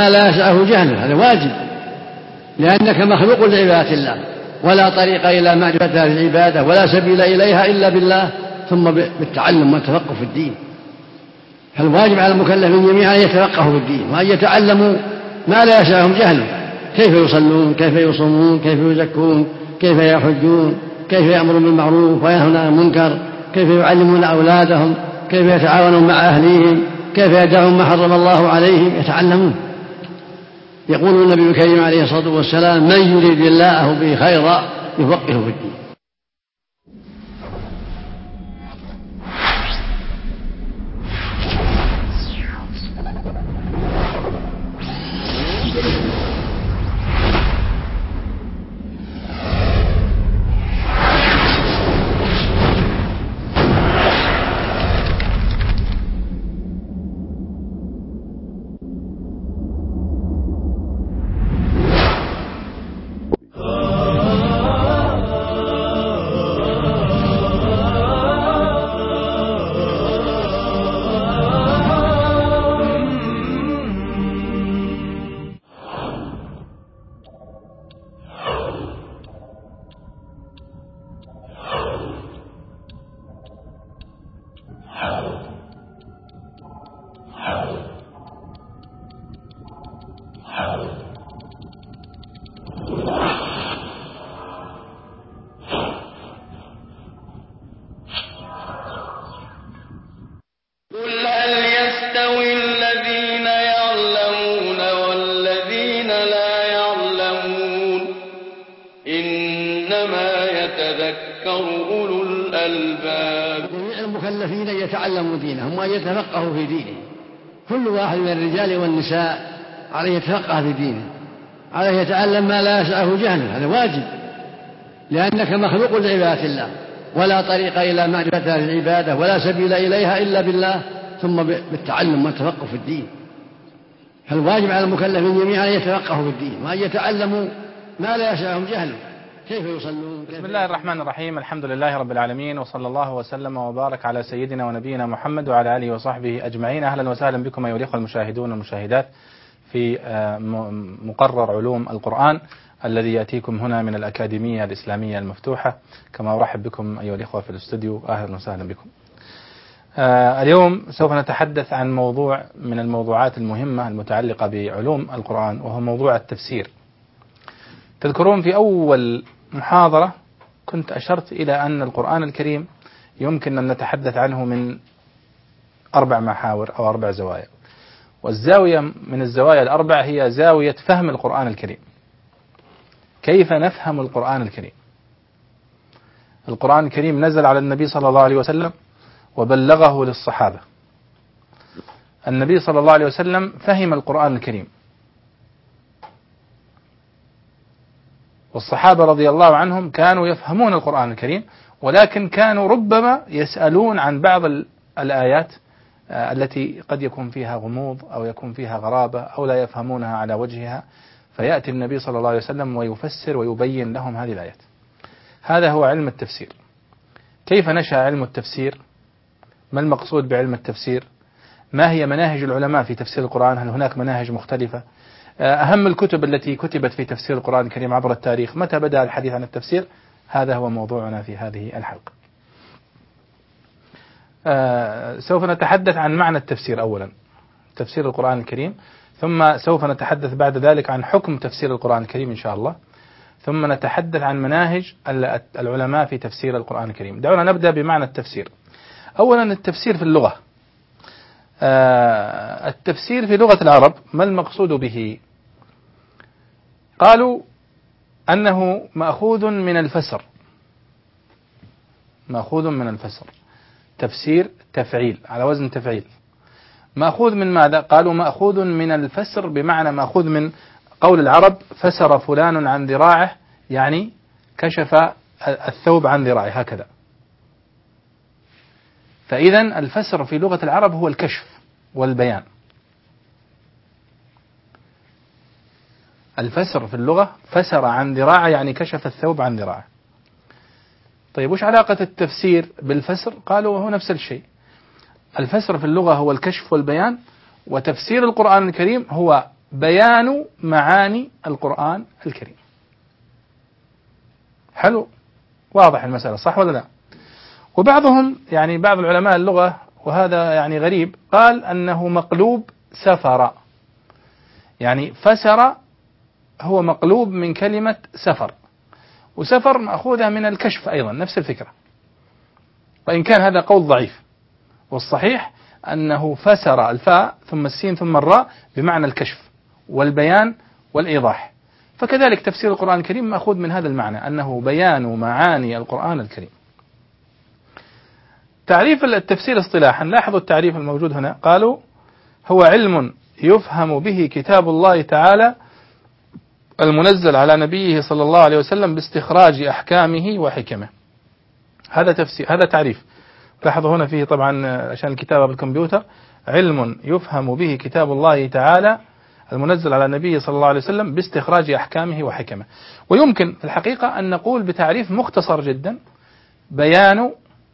ما لا يسعه جهله هذا واجب. لأنك مخلوق لعبادة الله ولا طريق إلى معرفة هذه العبادة ولا سبيل إليها إلا بالله ثم بالتعلم والتفقه في الدين. فالواجب على المكلفين جميعا أن يتفقهوا في الدين وأن يتعلموا ما لا يسعهم جهله. كيف يصلون؟ كيف يصومون؟ كيف يزكون؟ كيف يحجون؟ كيف يأمرون بالمعروف؟ وينهون عن المنكر؟ كيف يعلمون أولادهم؟ كيف يتعاونون مع أهليهم؟ كيف يدعون ما حرم الله عليهم؟ يتعلمون. يقول النبي الكريم عليه الصلاة والسلام من يريد الله به خيرا يفقهه في الدين. النساء عليه يتفقه في دينه. عليه يتعلم ما لا يسعه جهله. هذا واجب. لأنك مخلوق لعبادة الله. ولا طريق إلى معرفة العبادة ولا سبيل إليها إلا بالله. ثم بالتعلم والتفقه في الدين. فالواجب على المكلفين جميعا أن يتفقهوا في الدين. وأن يتعلموا ما لا يسعهم جهله. كيف يصلون؟ كيف بسم الله الرحمن الرحيم. الحمد لله رب العالمين وصلى الله وسلم وبارك على سيدنا ونبينا محمد وعلى آله وصحبه أجمعين. أهلا وسهلا بكم أيها الإخوة المشاهدون والمشاهدات في آه، مقرر علوم القرآن الذي يأتيكم هنا من الأكاديمية الإسلامية المفتوحة. كما أرحب بكم أيها الإخوة في الاستوديو. أهلا وسهلا بكم. آه، اليوم سوف نتحدث عن موضوع من الموضوعات المهمة المتعلقة بعلوم القرآن وهو موضوع التفسير. تذكرون في أول محاضرة كنت أشرت إلى أن القرآن الكريم يمكن أن نتحدث عنه من أربع محاور أو أربع زوايا. والزاوية من الزوايا الأربع هي زاوية فهم القرآن الكريم. كيف نفهم القرآن الكريم؟ القرآن الكريم نزل على النبي صلى الله عليه وسلم وبلغه للصحابة. النبي صلى الله عليه وسلم فهم القرآن الكريم. والصحابة رضي الله عنهم كانوا يفهمون القرآن الكريم ولكن كانوا ربما يسألون عن بعض الآيات آه، التي قد يكون فيها غموض أو يكون فيها غرابة أو لا يفهمونها على وجهها. فيأتي النبي صلى الله عليه وسلم ويفسر ويبين لهم هذه الآيات. هذا هو علم التفسير. كيف نشأ علم التفسير؟ ما المقصود بعلم التفسير؟ ما هي مناهج العلماء في تفسير القرآن؟ هل هناك مناهج مختلفة؟ أهم الكتب التي كتبت في تفسير القرآن الكريم عبر التاريخ متى بدأ الحديث عن التفسير؟ هذا هو موضوعنا في هذه الحلقة. آه، سوف نتحدث عن معنى التفسير أولا تفسير القرآن الكريم ثم سوف نتحدث بعد ذلك عن حكم تفسير القرآن الكريم إن شاء الله ثم نتحدث عن مناهج العلماء في تفسير القرآن الكريم. دعونا نبدأ بمعنى التفسير. أولا التفسير في اللغة. آه، التفسير في لغة العرب ما المقصود به؟ قالوا أنه مأخوذ من الفسر. مأخوذ من الفسر. تفسير تفعيل على وزن تفعيل. مأخوذ من ماذا؟ قالوا مأخوذ من الفسر بمعنى مأخوذ من قول العرب فسر فلان عن ذراعه يعني كشف الثوب عن ذراعه هكذا. فإذا الفسر في لغة العرب هو الكشف والبيان. الفسر في اللغة فسر عن ذراعه يعني كشف الثوب عن ذراعه. طيب وش علاقة التفسير بالفسر؟ قالوا هو نفس الشيء. الفسر في اللغة هو الكشف والبيان وتفسير القرآن الكريم هو بيان معاني القرآن الكريم. حلو؟ واضح المسألة صح ولا لا؟ وبعضهم يعني بعض العلماء اللغة وهذا يعني غريب قال أنه مقلوب سفر. يعني فسر هو مقلوب من كلمة سفر. وسفر مأخوذة من الكشف أيضا نفس الفكرة. وإن كان هذا قول ضعيف. والصحيح أنه فسر الفاء ثم السين ثم الراء بمعنى الكشف والبيان والإيضاح. فكذلك تفسير القرآن الكريم مأخوذ من هذا المعنى أنه بيان معاني القرآن الكريم. تعريف التفسير اصطلاحا لاحظوا التعريف الموجود هنا. قالوا هو علم يفهم به كتاب الله تعالى المنزل على نبيه صلى الله عليه وسلم باستخراج أحكامه وحكمه. هذا تفسير هذا تعريف. لاحظوا هنا فيه طبعا عشان الكتابه بالكمبيوتر علم يفهم به كتاب الله تعالى المنزل على النبي صلى الله عليه وسلم باستخراج أحكامه وحكمه. ويمكن في الحقيقة أن نقول بتعريف مختصر جدا بيان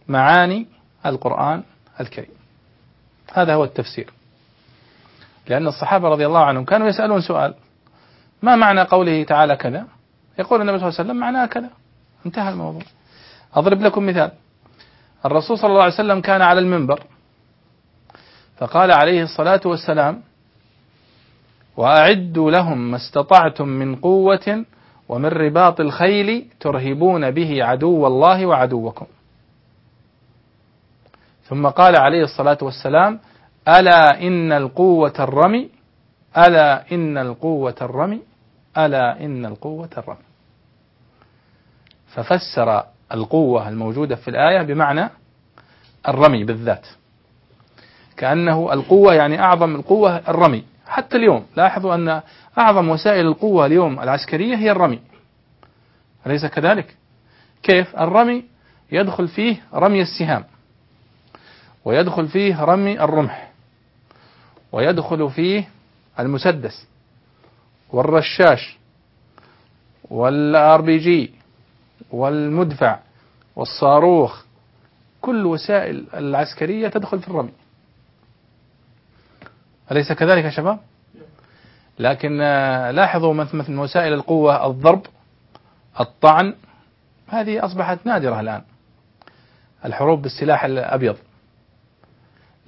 معاني القرآن الكريم. هذا هو التفسير. لأن الصحابة رضي الله عنهم كانوا يسألون سؤال ما معنى قوله تعالى كذا؟ يقول النبي صلى الله عليه وسلم معناه كذا. انتهى الموضوع. أضرب لكم مثال. الرسول صلى الله عليه وسلم كان على المنبر فقال عليه الصلاة والسلام: وأعدوا لهم ما استطعتم من قوة ومن رباط الخيل ترهبون به عدو الله وعدوكم. ثم قال عليه الصلاة والسلام: ألا إن القوة الرمي ألا إن القوة الرمي ألا إن القوة الرمي ففسر القوة الموجودة في الآية بمعنى الرمي بالذات. كأنه القوة يعني أعظم القوة الرمي. حتى اليوم لاحظوا أن أعظم وسائل القوة اليوم العسكرية هي الرمي. أليس كذلك؟ كيف؟ الرمي يدخل فيه رمي السهام ويدخل فيه رمي الرمح ويدخل فيه المسدس. والرشاش وال RPG والمدفع والصاروخ كل وسائل العسكرية تدخل في الرمي. أليس كذلك يا شباب؟ لكن آه، لاحظوا مثل من وسائل القوة الضرب الطعن هذه أصبحت نادرة الآن. الحروب بالسلاح الأبيض.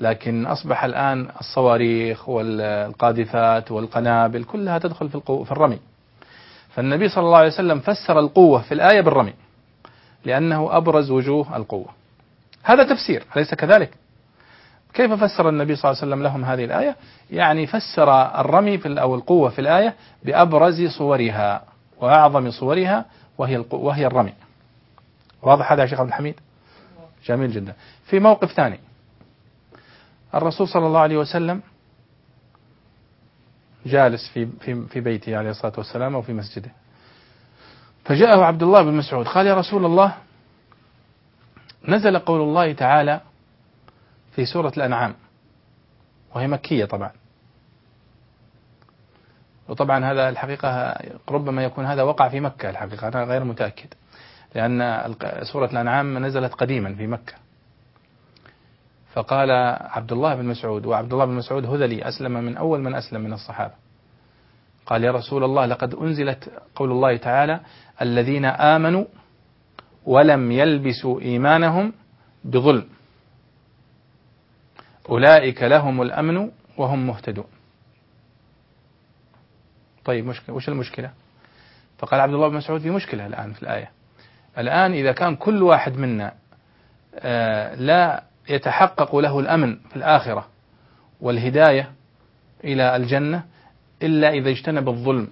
لكن أصبح الآن الصواريخ والقاذفات والقنابل كلها تدخل في, في الرمي. فالنبي صلى الله عليه وسلم فسر القوة في الآية بالرمي لأنه أبرز وجوه القوة. هذا تفسير أليس كذلك؟ كيف فسر النبي صلى الله عليه وسلم لهم هذه الآية؟ يعني فسر الرمي في أو القوة في الآية بأبرز صورها وأعظم صورها وهي وهي الرمي. واضح هذا يا شيخ عبد الحميد؟ جميل جدا. في موقف ثاني. الرسول صلى الله عليه وسلم جالس في في في بيته عليه الصلاة والسلام أو في مسجده. فجاءه عبد الله بن مسعود قال يا رسول الله نزل قول الله تعالى في سورة الأنعام وهي مكية طبعا. وطبعا هذا الحقيقة ربما يكون هذا وقع في مكة الحقيقة أنا غير متأكد. لأن سورة الأنعام نزلت قديما في مكة. فقال عبد الله بن مسعود وعبد الله بن مسعود هذلي أسلم من أول من أسلم من الصحابة. قال يا رسول الله لقد أنزلت قول الله تعالى الذين آمنوا ولم يلبسوا إيمانهم بظلم. أولئك لهم الأمن وهم مهتدون. طيب مشكلة وش المشكلة؟ فقال عبد الله بن مسعود في مشكلة الآن في الآية. الآن إذا كان كل واحد منا آه لا يتحقق له الأمن في الآخرة والهداية إلى الجنة إلا إذا اجتنب الظلم.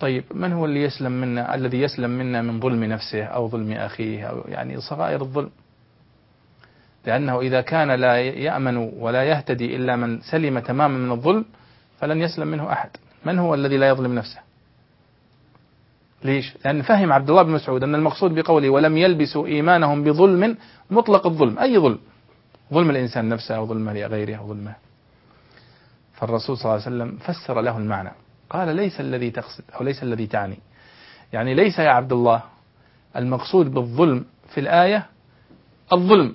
طيب من هو اللي يسلم منا الذي يسلم منا من ظلم نفسه أو ظلم أخيه أو يعني صغائر الظلم؟ لأنه إذا كان لا يأمن ولا يهتدي إلا من سلم تماما من الظلم فلن يسلم منه أحد. من هو الذي لا يظلم نفسه؟ ليش؟ لأن فهم عبد الله بن مسعود أن المقصود بقوله ولم يلبسوا إيمانهم بظلم مطلق الظلم أي ظلم؟ ظلم الإنسان نفسه أو ظلمه لغيره أو ظلمه. فالرسول صلى الله عليه وسلم فسر له المعنى. قال ليس الذي تقصد أو ليس الذي تعني. يعني ليس يا عبد الله المقصود بالظلم في الآية الظلم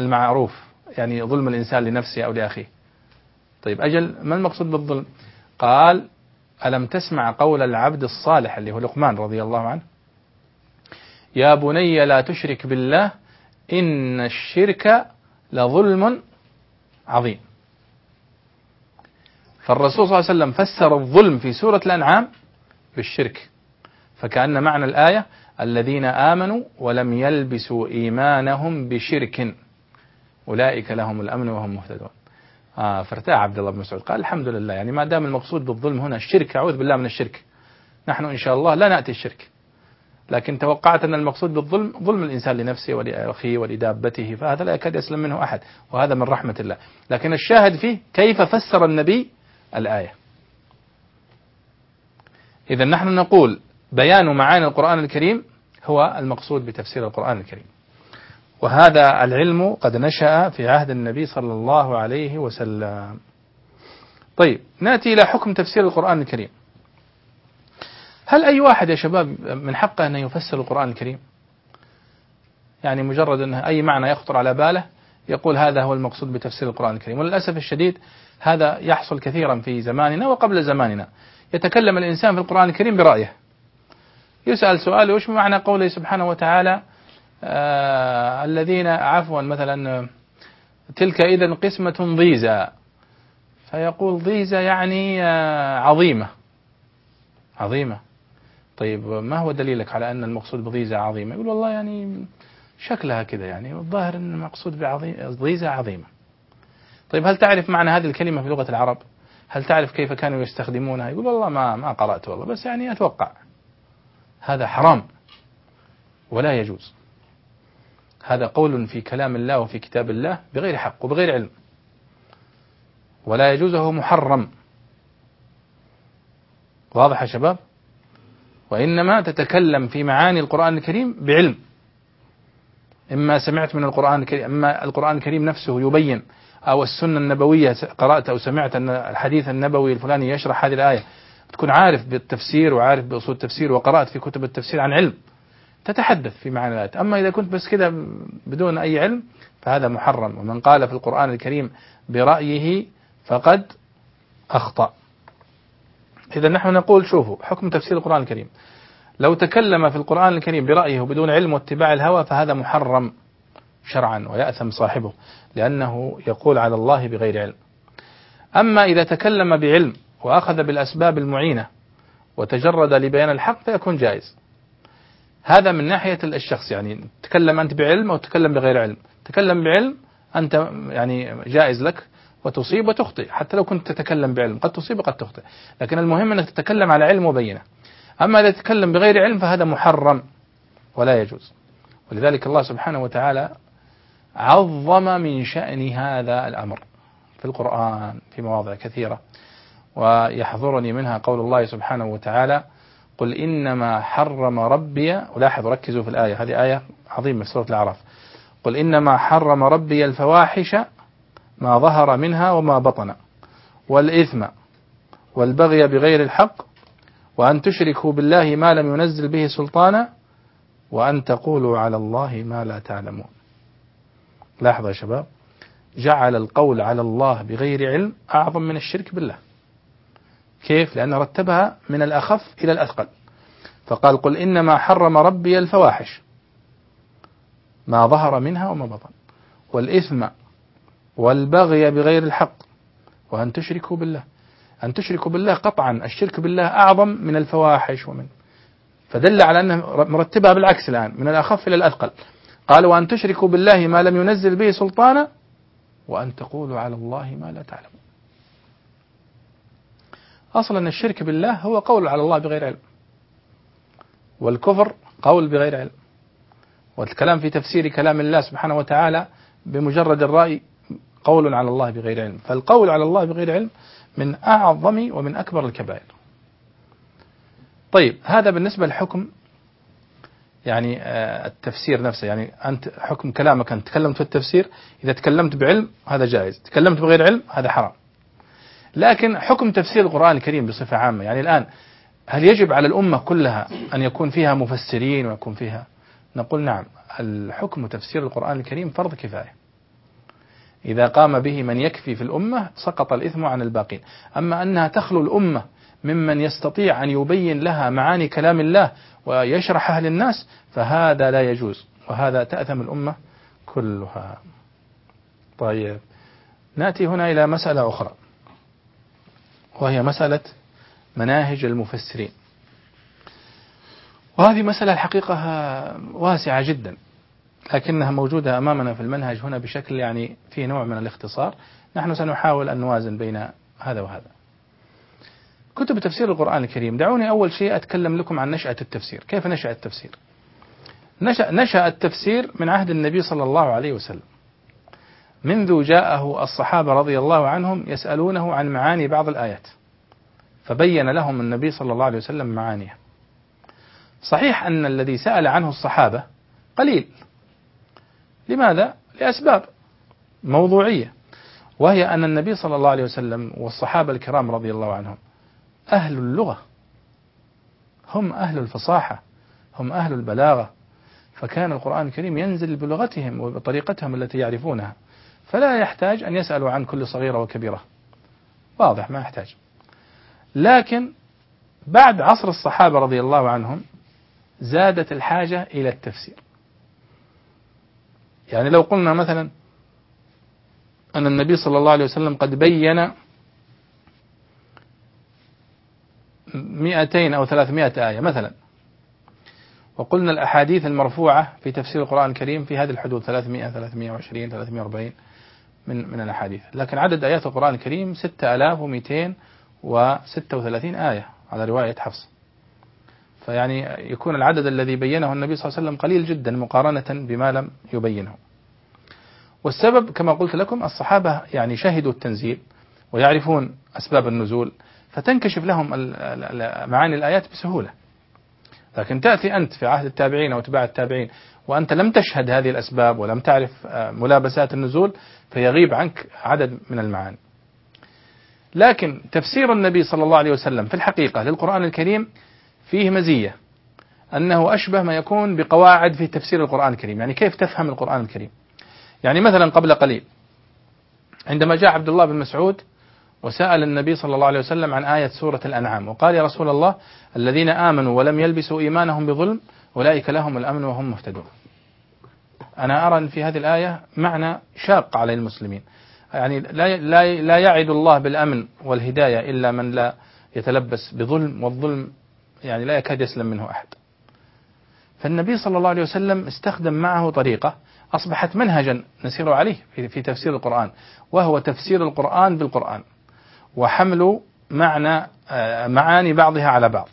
المعروف. يعني ظلم الإنسان لنفسه أو لأخيه. طيب أجل ما المقصود بالظلم؟ قال ألم تسمع قول العبد الصالح اللي هو لقمان رضي الله عنه؟ يا بني لا تشرك بالله إن الشرك لظلم عظيم. فالرسول صلى الله عليه وسلم فسر الظلم في سورة الأنعام بالشرك. فكأن معنى الآية الذين آمنوا ولم يلبسوا إيمانهم بشرك. أولئك لهم الأمن وهم مهتدون. آه فارتاح عبد الله بن مسعود. قال الحمد لله. يعني ما دام المقصود بالظلم هنا الشرك أعوذ بالله من الشرك. نحن إن شاء الله لا نأتي الشرك. لكن توقعت أن المقصود بالظلم ظلم الإنسان لنفسه ولأخيه ولدابته فهذا لا يكاد يسلم منه أحد وهذا من رحمة الله. لكن الشاهد فيه كيف فسر النبي الآية. إذا نحن نقول بيان معاني القرآن الكريم هو المقصود بتفسير القرآن الكريم. وهذا العلم قد نشأ في عهد النبي صلى الله عليه وسلم. طيب نأتي إلى حكم تفسير القرآن الكريم. هل أي واحد يا شباب من حقه أن يفسر القرآن الكريم؟ يعني مجرد أن أي معنى يخطر على باله يقول هذا هو المقصود بتفسير القرآن الكريم. وللأسف الشديد هذا يحصل كثيرا في زماننا وقبل زماننا. يتكلم الإنسان في القرآن الكريم برأيه. يسأل سؤال وش معنى قوله سبحانه وتعالى؟ آه الذين عفوا مثلا تلك إذا قسمة ضيزى. فيقول ضيزى يعني آه عظيمة. عظيمة. طيب ما هو دليلك على أن المقصود بضيزة عظيمة؟ يقول والله يعني شكلها كذا يعني والظاهر أن المقصود بضيزة عظيمة. طيب هل تعرف معنى هذه الكلمة في لغة العرب؟ هل تعرف كيف كانوا يستخدمونها؟ يقول والله ما ما قرأت والله بس يعني أتوقع هذا حرام ولا يجوز. هذا قول في كلام الله وفي كتاب الله بغير حق وبغير علم. ولا يجوز هو محرم. واضح يا شباب؟ وإنما تتكلم في معاني القرآن الكريم بعلم. إما سمعت من القرآن الكريم إما القرآن الكريم نفسه يبين أو السنة النبوية قرأت أو سمعت أن الحديث النبوي الفلاني يشرح هذه الآية. تكون عارف بالتفسير وعارف بأصول التفسير وقرأت في كتب التفسير عن علم. تتحدث في معنى الآيات أما إذا كنت بس كذا بدون أي علم فهذا محرم. ومن قال في القرآن الكريم برأيه فقد أخطأ. إذا نحن نقول شوفوا حكم تفسير القرآن الكريم. لو تكلم في القرآن الكريم برأيه بدون علم واتباع الهوى فهذا محرم شرعا ويأثم صاحبه لأنه يقول على الله بغير علم. أما إذا تكلم بعلم وأخذ بالأسباب المعينة وتجرد لبيان الحق فيكون جائز. هذا من ناحية الشخص يعني تكلم أنت بعلم أو تكلم بغير علم. تكلم بعلم أنت يعني جائز لك. وتصيب وتخطئ. حتى لو كنت تتكلم بعلم قد تصيب وقد تخطئ. لكن المهم أنك تتكلم على علم وبينة. أما إذا تتكلم بغير علم فهذا محرم ولا يجوز. ولذلك الله سبحانه وتعالى عظم من شأن هذا الأمر في القرآن في مواضع كثيرة. ويحضرني منها قول الله سبحانه وتعالى قل إنما حرم ربي ولاحظوا ركزوا في الآية. هذه آية عظيمة في سورة الأعراف. قل إنما حرم ربي الفواحش ما ظهر منها وما بطن. والإثم والبغي بغير الحق وأن تشركوا بالله ما لم ينزل به سلطانا وأن تقولوا على الله ما لا تعلمون. لاحظوا يا شباب. جعل القول على الله بغير علم أعظم من الشرك بالله. كيف؟ لأنه رتبها من الأخف إلى الأثقل. فقال قل إنما حرم ربي الفواحش. ما ظهر منها وما بطن. والإثم والبغي بغير الحق وأن تشركوا بالله. أن تشركوا بالله قطعا الشرك بالله أعظم من الفواحش ومن فدل على أنه مرتبها بالعكس الآن من الأخف إلى الأثقل. قال وأن تشركوا بالله ما لم ينزل به سلطانا وأن تقولوا على الله ما لا تعلمون. أصلا الشرك بالله هو قول على الله بغير علم والكفر قول بغير علم. والكلام في تفسير كلام الله سبحانه وتعالى بمجرد الرأي قول على الله بغير علم. فالقول على الله بغير علم من أعظم ومن أكبر الكبائر. طيب هذا بالنسبة لحكم يعني آه، التفسير نفسه. يعني أنت حكم كلامك أنت تكلمت في التفسير إذا تكلمت بعلم هذا جائز. تكلمت بغير علم هذا حرام. لكن حكم تفسير القرآن الكريم بصفة عامة. يعني الآن هل يجب على الأمة كلها أن يكون فيها مفسرين ويكون فيها؟ نقول نعم الحكم تفسير القرآن الكريم فرض كفاية. إذا قام به من يكفي في الأمة سقط الإثم عن الباقين. أما أنها تخلو الأمة ممن يستطيع أن يبين لها معاني كلام الله ويشرحها للناس فهذا لا يجوز وهذا تأثم الأمة كلها. طيب نأتي هنا إلى مسألة أخرى وهي مسألة مناهج المفسرين. وهذه مسألة الحقيقة واسعة جدا. لكنها موجودة أمامنا في المنهج هنا بشكل يعني فيه نوع من الاختصار. نحن سنحاول أن نوازن بين هذا وهذا. كتب تفسير القرآن الكريم. دعوني أول شيء أتكلم لكم عن نشأة التفسير. كيف نشأ التفسير؟ نشأ, نشأ التفسير من عهد النبي صلى الله عليه وسلم. منذ جاءه الصحابة رضي الله عنهم يسألونه عن معاني بعض الآيات. فبين لهم النبي صلى الله عليه وسلم معانيها. صحيح أن الذي سأل عنه الصحابة قليل لماذا؟ لأسباب موضوعية. وهي أن النبي صلى الله عليه وسلم والصحابة الكرام رضي الله عنهم أهل اللغة. هم أهل الفصاحة هم أهل البلاغة. فكان القرآن الكريم ينزل بلغتهم وبطريقتهم التي يعرفونها. فلا يحتاج أن يسألوا عن كل صغيرة وكبيرة. واضح ما يحتاج. لكن بعد عصر الصحابة رضي الله عنهم زادت الحاجة إلى التفسير. يعني لو قلنا مثلا أن النبي صلى الله عليه وسلم قد بين مئتين أو ثلاثمائة آية مثلا وقلنا الأحاديث المرفوعة في تفسير القرآن الكريم في هذه الحدود 300 320 340 من من الأحاديث. لكن عدد آيات القرآن الكريم 6236 آية على رواية حفص. فيعني يكون العدد الذي بينه النبي صلى الله عليه وسلم قليل جدا مقارنة بما لم يبينه. والسبب كما قلت لكم الصحابة يعني شهدوا التنزيل ويعرفون أسباب النزول فتنكشف لهم معاني الآيات بسهولة. لكن تأتي أنت في عهد التابعين أو اتباع التابعين وأنت لم تشهد هذه الأسباب ولم تعرف آه، ملابسات النزول فيغيب عنك عدد من المعاني. لكن تفسير النبي صلى الله عليه وسلم في الحقيقة للقرآن الكريم فيه مزية أنه أشبه ما يكون بقواعد في تفسير القرآن الكريم يعني كيف تفهم القرآن الكريم؟ يعني مثلا قبل قليل عندما جاء عبد الله بن مسعود وسأل النبي صلى الله عليه وسلم عن آية سورة الأنعام وقال يا رسول الله الذين آمنوا ولم يلبسوا إيمانهم بظلم أولئك لهم الأمن وهم مهتدون. أنا أرى أن في هذه الآية معنى شاق على المسلمين. يعني لا, لا, لا يعد الله بالأمن والهداية إلا من لا يتلبس بظلم والظلم يعني لا يكاد يسلم منه أحد. فالنبي صلى الله عليه وسلم استخدم معه طريقة أصبحت منهجا نسير عليه في تفسير القرآن وهو تفسير القرآن بالقرآن وحمل معنى آه، معاني بعضها على بعض.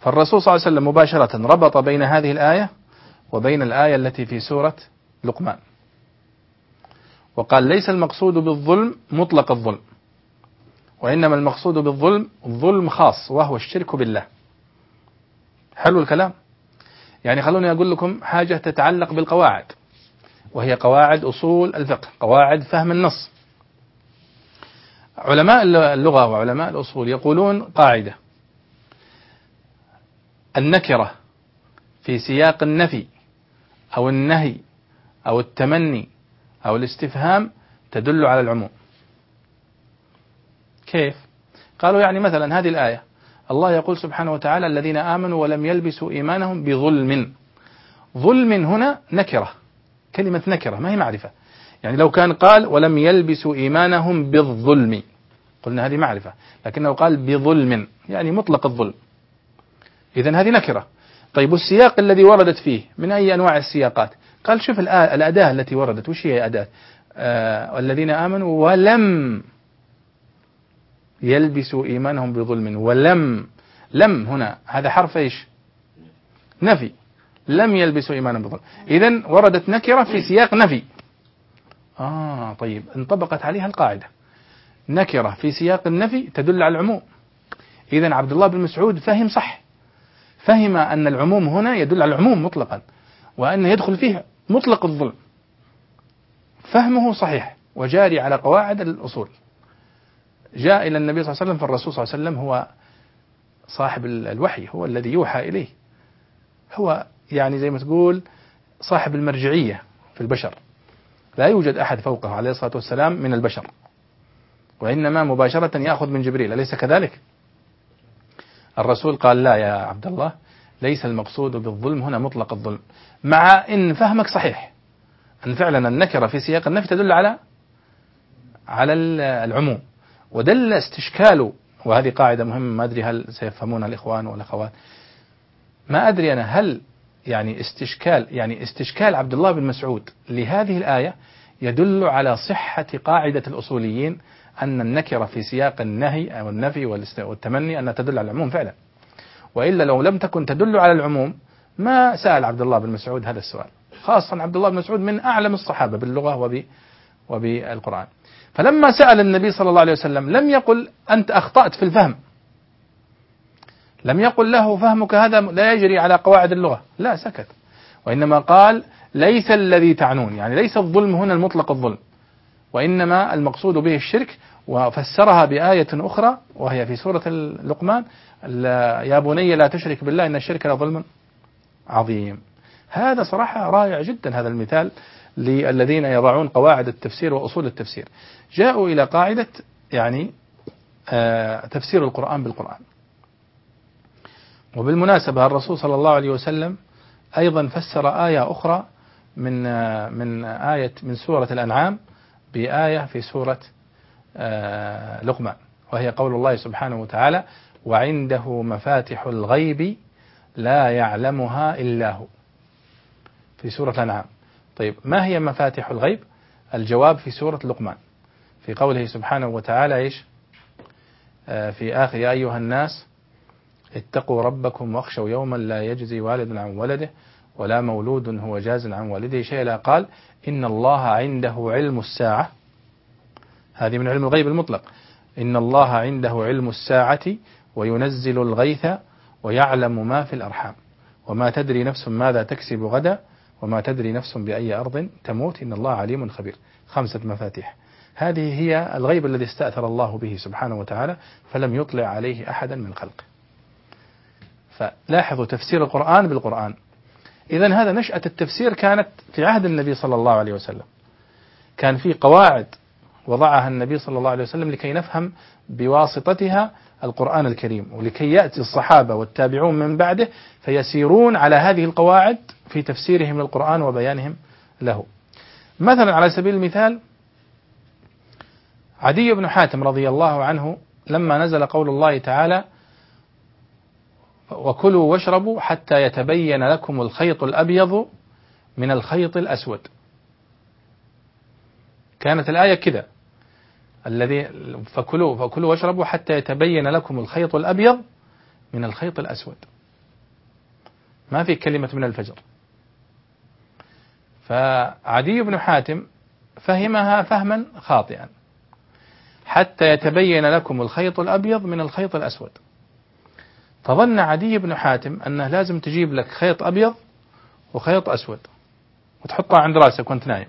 فالرسول صلى الله عليه وسلم مباشرة ربط بين هذه الآية وبين الآية التي في سورة لقمان. وقال ليس المقصود بالظلم مطلق الظلم وإنما المقصود بالظلم ظلم خاص وهو الشرك بالله. حلو الكلام. يعني خلوني أقول لكم حاجة تتعلق بالقواعد وهي قواعد أصول الفقه قواعد فهم النص. علماء اللغة وعلماء الأصول يقولون قاعدة النكرة في سياق النفي أو النهي أو التمني أو الاستفهام تدل على العموم. كيف؟ قالوا يعني مثلا هذه الآية الله يقول سبحانه وتعالى الذين آمنوا ولم يلبسوا إيمانهم بظلم. ظلم هنا نكرة كلمة نكرة ما هي معرفة؟ يعني لو كان قال ولم يلبسوا إيمانهم بالظلم قلنا هذه معرفة لكنه قال بظلم يعني مطلق الظلم. إذا هذه نكرة. طيب والسياق الذي وردت فيه من أي أنواع السياقات؟ قال شوف الأداة التي وردت وش هي أداة؟ آه الذين آمنوا ولم يلبسوا إيمانهم بظلم. ولم لم هنا هذا حرف إيش؟ نفي. لم يلبسوا إيمانهم بظلم. إذا وردت نكرة في سياق نفي. آه طيب. انطبقت عليها القاعدة. نكرة في سياق النفي تدل على العموم. إذا عبد الله بن مسعود فهم صح. فهم أن العموم هنا يدل على العموم مطلقا وأن يدخل فيه مطلق الظلم. فهمه صحيح وجاري على قواعد الأصول. جاء إلى النبي صلى الله عليه وسلم فالرسول صلى الله عليه وسلم هو صاحب الوحي هو الذي يوحى إليه. هو يعني زي ما تقول صاحب المرجعية في البشر. لا يوجد أحد فوقه عليه الصلاة والسلام من البشر. وإنما مباشرة يأخذ من جبريل أليس كذلك؟ الرسول قال لا يا عبد الله ليس المقصود بالظلم هنا مطلق الظلم. مع إن فهمك صحيح أن فعلا النكرة في سياق النفي تدل على على العموم. ودل استشكال وهذه قاعدة مهمة ما أدري هل سيفهمونها الإخوان والأخوات. ما أدري أنا هل يعني استشكال يعني استشكال عبد الله بن مسعود لهذه الآية يدل على صحة قاعدة الأصوليين أن النكرة في سياق النهي أو النفي والتمني أنها تدل على العموم فعلا. وإلا لو لم تكن تدل على العموم ما سأل عبد الله بن مسعود هذا السؤال. خاصة عبد الله بن مسعود من أعلم الصحابة باللغة وب وبالقرآن. فلما سأل النبي صلى الله عليه وسلم لم يقل أنت أخطأت في الفهم. لم يقل له فهمك هذا لا يجري على قواعد اللغة. لا سكت. وإنما قال ليس الذي تعنون يعني ليس الظلم هنا المطلق الظلم. وإنما المقصود به الشرك وفسرها بآية أخرى وهي في سورة اللقمان يا بني لا تشرك بالله إن الشرك لظلم عظيم. هذا صراحة رائع جدا هذا المثال. للذين يضعون قواعد التفسير وأصول التفسير. جاءوا إلى قاعدة يعني آه تفسير القرآن بالقرآن. وبالمناسبة الرسول صلى الله عليه وسلم أيضا فسر آية أخرى من آه من آية من سورة الأنعام بآية في سورة آه لقمان. وهي قول الله سبحانه وتعالى وعنده مفاتح الغيب لا يعلمها إلا هو. في سورة الأنعام. طيب ما هي مفاتح الغيب؟ الجواب في سورة لقمان. في قوله سبحانه وتعالى إيش؟ آه في آخر يا أيها الناس اتقوا ربكم واخشوا يوما لا يجزي والد عن ولده ولا مولود هو جاز عن والده شيئا. قال إن الله عنده علم الساعة. هذه من علم الغيب المطلق. إن الله عنده علم الساعة وينزل الغيث ويعلم ما في الأرحام. وما تدري نفس ماذا تكسب غدا وما تدري نفس بأي أرض تموت إن الله عليم خبير. خمسة مفاتيح. هذه هي الغيب الذي استأثر الله به سبحانه وتعالى فلم يطلع عليه أحدا من خلقه. فلاحظوا تفسير القرآن بالقرآن. إذا هذا نشأة التفسير كانت في عهد النبي صلى الله عليه وسلم. كان في قواعد وضعها النبي صلى الله عليه وسلم لكي نفهم بواسطتها القرآن الكريم ولكي يأتي الصحابة والتابعون من بعده فيسيرون على هذه القواعد في تفسيرهم للقرآن وبيانهم له. مثلا على سبيل المثال عدي بن حاتم رضي الله عنه لما نزل قول الله تعالى وكلوا واشربوا حتى يتبين لكم الخيط الأبيض من الخيط الأسود. كانت الآية كذا. الذي فكلوا فكلوا واشربوا حتى يتبين لكم الخيط الأبيض من الخيط الأسود. ما في كلمة من الفجر. فعدي بن حاتم فهمها فهما خاطئا. حتى يتبين لكم الخيط الأبيض من الخيط الأسود. فظن عدي بن حاتم أنه لازم تجيب لك خيط أبيض وخيط أسود. وتحطها عند رأسك وانت نايم.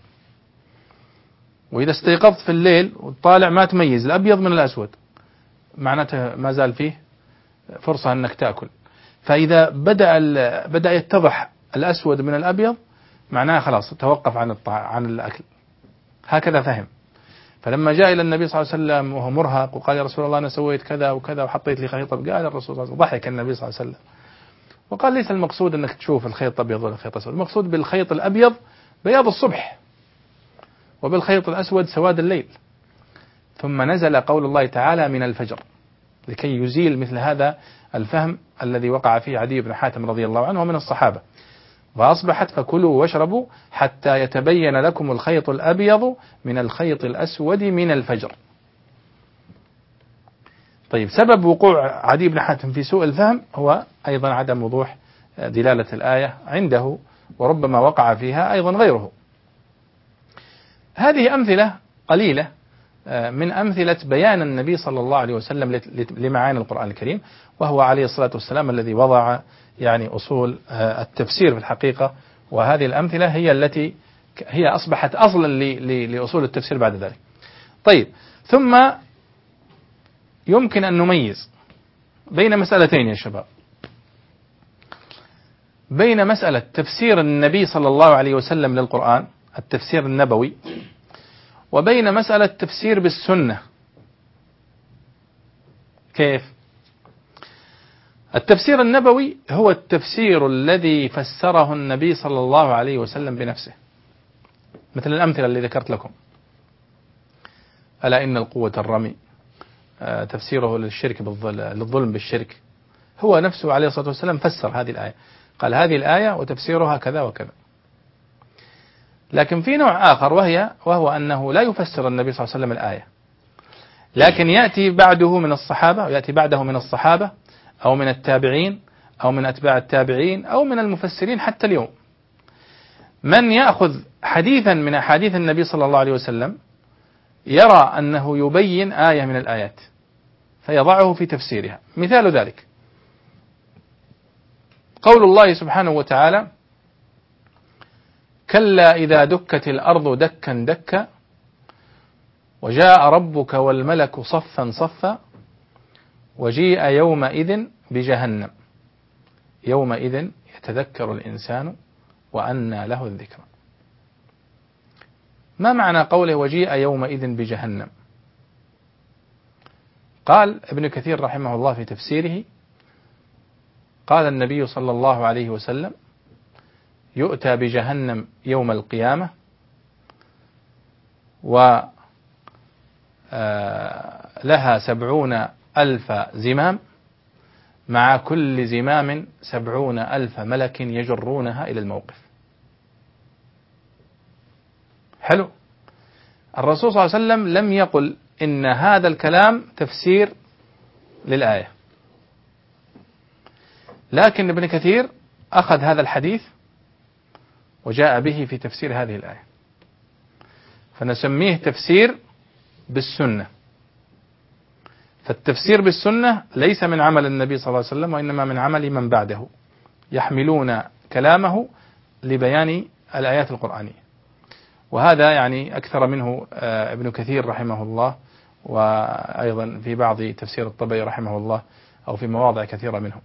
وإذا استيقظت في الليل وطالع ما تميز الأبيض من الأسود. معناته ما زال فيه فرصة أنك تأكل. فإذا بدأ بدأ يتضح الأسود من الأبيض معناه خلاص توقف عن عن الأكل. هكذا فهم. فلما جاء إلى النبي صلى الله عليه وسلم وهو مرهق وقال يا رسول الله أنا سويت كذا وكذا وحطيت لي خيط قال الرسول صلى الله عليه وسلم ضحك النبي صلى الله عليه وسلم. وقال ليس المقصود أنك تشوف الخيط أبيض ولا الخيط أسود. المقصود بالخيط الأبيض بياض الصبح. وبالخيط الأسود سواد الليل. ثم نزل قول الله تعالى من الفجر. لكي يزيل مثل هذا الفهم الذي وقع فيه عدي بن حاتم رضي الله عنه ومن الصحابة. وأصبحت فكلوا واشربوا حتى يتبين لكم الخيط الأبيض من الخيط الأسود من الفجر. طيب سبب وقوع عدي بن حاتم في سوء الفهم هو أيضا عدم وضوح دلالة الآية عنده وربما وقع فيها أيضا غيره. هذه أمثلة قليلة آه، من أمثلة بيان النبي صلى الله عليه وسلم لمعاني القرآن الكريم وهو عليه الصلاة والسلام الذي وضع يعني أصول آه، التفسير في الحقيقة. وهذه الأمثلة هي التي هي أصبحت أصلا لأصول التفسير بعد ذلك. طيب ثم يمكن أن نميز بين مسألتين يا شباب. بين مسألة تفسير النبي صلى الله عليه وسلم للقرآن التفسير النبوي وبين مسألة تفسير بالسنة. كيف؟ التفسير النبوي هو التفسير الذي فسره النبي صلى الله عليه وسلم بنفسه. مثل الأمثلة اللي ذكرت لكم. ألا إن القوة الرمي آه، تفسيره للشرك للظلم بالشرك. هو نفسه عليه الصلاة والسلام فسر هذه الآية. قال هذه الآية وتفسيرها كذا وكذا. لكن في نوع آخر وهي وهو أنه لا يفسر النبي صلى الله عليه وسلم الآية. لكن يأتي بعده من الصحابة ويأتي بعده من الصحابة أو من التابعين أو من أتباع التابعين أو من المفسرين حتى اليوم. من يأخذ حديثا من أحاديث النبي صلى الله عليه وسلم يرى أنه يبين آية من الآيات فيضعه في تفسيرها. مثال ذلك. قول الله سبحانه وتعالى كلا إذا دكت الأرض دكا دكا وجاء ربك والملك صفا صفا وجيء يومئذ بجهنم. يومئذ يتذكر الإنسان وأنى له الذكرى. ما معنى قوله وجيء يومئذ بجهنم؟ قال ابن كثير رحمه الله في تفسيره قال النبي صلى الله عليه وسلم يؤتى بجهنم يوم القيامة و آه، سبعون ألف زمام مع كل زمام سبعون ألف ملك يجرونها إلى الموقف. حلو. الرسول صلى الله عليه وسلم لم يقل إن هذا الكلام تفسير للآية. لكن ابن كثير أخذ هذا الحديث وجاء به في تفسير هذه الآية. فنسميه تفسير بالسنة. فالتفسير بالسنة ليس من عمل النبي صلى الله عليه وسلم وإنما من عمل من بعده. يحملون كلامه لبيان الآيات القرآنية. وهذا يعني أكثر منه آه، ابن كثير رحمه الله وأيضا في بعض تفسير الطبري رحمه الله أو في مواضع كثيرة منه.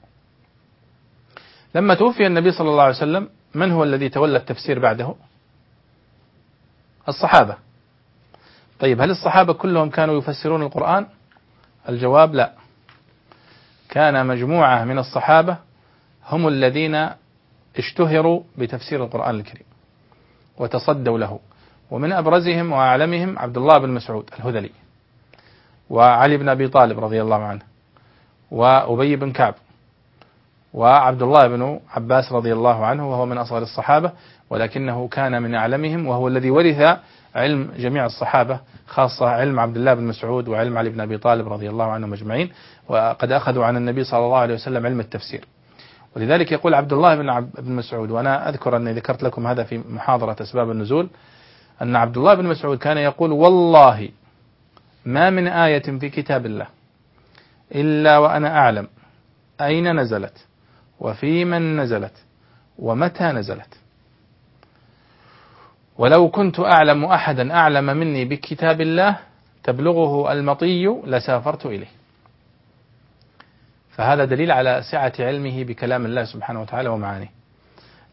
لما توفي النبي صلى الله عليه وسلم من هو الذي تولى التفسير بعده؟ الصحابة. طيب هل الصحابة كلهم كانوا يفسرون القرآن؟ الجواب لا. كان مجموعة من الصحابة هم الذين اشتهروا بتفسير القرآن الكريم وتصدوا له. ومن أبرزهم وأعلمهم عبد الله بن مسعود الهذلي وعلي بن أبي طالب رضي الله عنه وأبي بن كعب وعبد الله بن عباس رضي الله عنه وهو من أصغر الصحابة ولكنه كان من أعلمهم وهو الذي ورث علم جميع الصحابة خاصة علم عبد الله بن مسعود وعلم علي بن أبي طالب رضي الله عنهم أجمعين وقد أخذوا عن النبي صلى الله عليه وسلم علم التفسير. ولذلك يقول عبد الله بن عب بن مسعود وأنا أذكر أني ذكرت لكم هذا في محاضرة أسباب النزول أن عبد الله بن مسعود كان يقول والله ما من آية في كتاب الله إلا وأنا أعلم أين نزلت؟ وفي من نزلت ومتى نزلت. ولو كنت أعلم أحدا أعلم مني بكتاب الله تبلغه المطي لسافرت إليه. فهذا دليل على سعة علمه بكلام الله سبحانه وتعالى ومعانيه.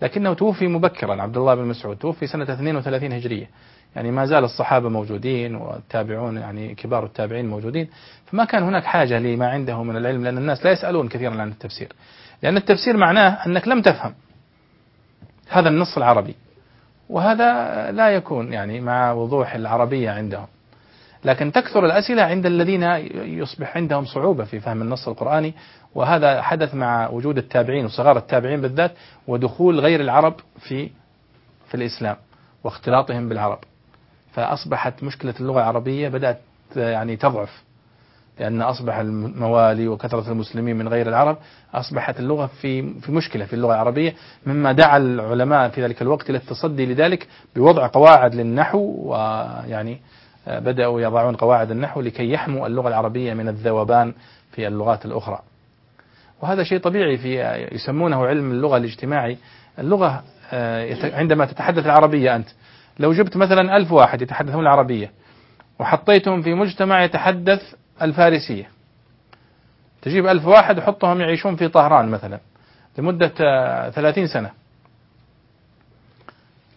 لكنه توفي مبكرا عبد الله بن مسعود توفي سنة 32 هجرية. يعني ما زال الصحابة موجودين والتابعون يعني كبار التابعين موجودين. فما كان هناك حاجة لما عنده من العلم لأن الناس لا يسألون كثيرا عن التفسير. لأن التفسير معناه أنك لم تفهم. هذا النص العربي. وهذا لا يكون يعني مع وضوح العربية عندهم. لكن تكثر الأسئلة عند الذين يصبح عندهم صعوبة في فهم النص القرآني. وهذا حدث مع وجود التابعين وصغار التابعين بالذات ودخول غير العرب في في الإسلام واختلاطهم بالعرب. فأصبحت مشكلة اللغة العربية بدأت يعني تضعف. لأن أصبح الموالي وكثرة المسلمين من غير العرب أصبحت اللغة في في مشكلة في اللغة العربية مما دعا العلماء في ذلك الوقت إلى التصدي لذلك بوضع قواعد للنحو ويعني بدأوا يضعون قواعد النحو لكي يحموا اللغة العربية من الذوبان في اللغات الأخرى. وهذا شيء طبيعي في يسمونه علم اللغة الاجتماعي. اللغة آه، عندما تتحدث العربية أنت لو جبت مثلا ألف واحد يتحدثون العربية وحطيتهم في مجتمع يتحدث الفارسية. تجيب ألف واحد وحطهم يعيشون في طهران مثلا لمدة آه، ثلاثين سنة.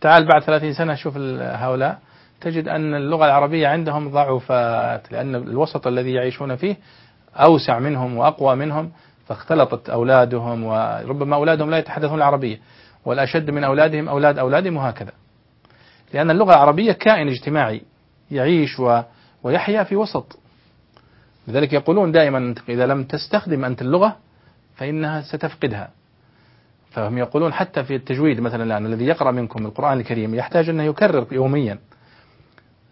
تعال بعد ثلاثين سنة شوف هؤلاء. تجد أن اللغة العربية عندهم ضعفات لأن الوسط الذي يعيشون فيه أوسع منهم وأقوى منهم فاختلطت أولادهم وربما أولادهم لا يتحدثون العربية والأشد من أولادهم أولاد أولادهم وهكذا. لأن اللغة العربية كائن اجتماعي يعيش ويحيا في وسط. لذلك يقولون دائما إذا لم تستخدم أنت اللغة فإنها ستفقدها. فهم يقولون حتى في التجويد مثلا الآن الذي يقرأ منكم القرآن الكريم يحتاج أنه يكرر يوميا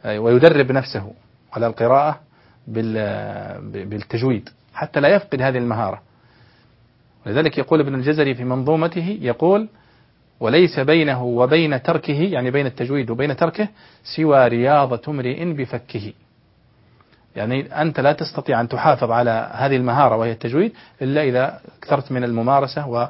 ويدرب نفسه على القراءة بالتجويد حتى لا يفقد هذه المهارة. ولذلك يقول ابن الجزري في منظومته يقول وليس بينه وبين تركه يعني بين التجويد وبين تركه سوى رياضة امرئ بفكه يعني أنت لا تستطيع أن تحافظ على هذه المهارة وهي التجويد إلا إذا أكثرت من الممارسة و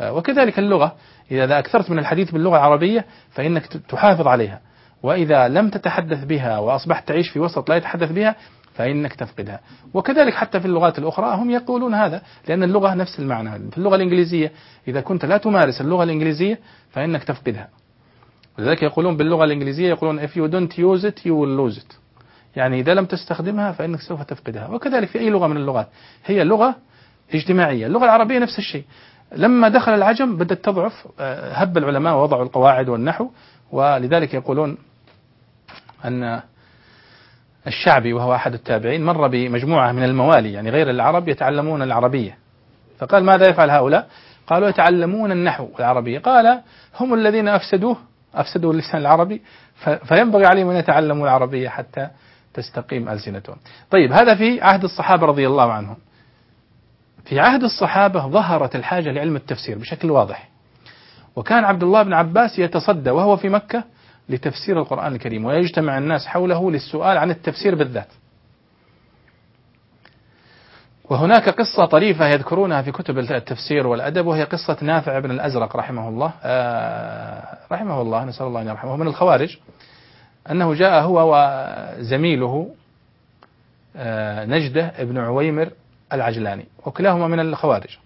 وكذلك اللغة. إذا أكثرت من الحديث باللغة العربية فإنك تحافظ عليها. وإذا لم تتحدث بها وأصبحت تعيش في وسط لا يتحدث بها فإنك تفقدها. وكذلك حتى في اللغات الأخرى هم يقولون هذا لأن اللغة نفس المعنى. في اللغة الإنجليزية إذا كنت لا تمارس اللغة الإنجليزية فإنك تفقدها. لذلك يقولون باللغة الإنجليزية يقولون if you don't use it you will lose it. يعني إذا لم تستخدمها فإنك سوف تفقدها. وكذلك في أي لغة من اللغات. هي لغة اجتماعية. اللغة العربية نفس الشيء. لما دخل العجم بدأت تضعف آه، هب العلماء ووضعوا القواعد والنحو ولذلك يقولون أن الشعبي وهو أحد التابعين مر بمجموعة من الموالي يعني غير العرب يتعلمون العربية. فقال ماذا يفعل هؤلاء؟ قالوا يتعلمون النحو العربية قال هم الذين أفسدوه أفسدوا اللسان العربي فينبغي عليهم أن يتعلموا العربية حتى تستقيم ألسنتهم. طيب هذا في عهد الصحابة رضي الله عنهم. في عهد الصحابة ظهرت الحاجة لعلم التفسير بشكل واضح. وكان عبد الله بن عباس يتصدى وهو في مكة لتفسير القرآن الكريم ويجتمع الناس حوله للسؤال عن التفسير بالذات. وهناك قصة طريفة يذكرونها في كتب التفسير والأدب وهي قصة نافع بن الأزرق رحمه الله. آه رحمه الله نسأل الله أن يرحمه من الخوارج. أنه جاء هو وزميله آه نجدة بن عويمر العجلاني وكلاهما من الخوارج.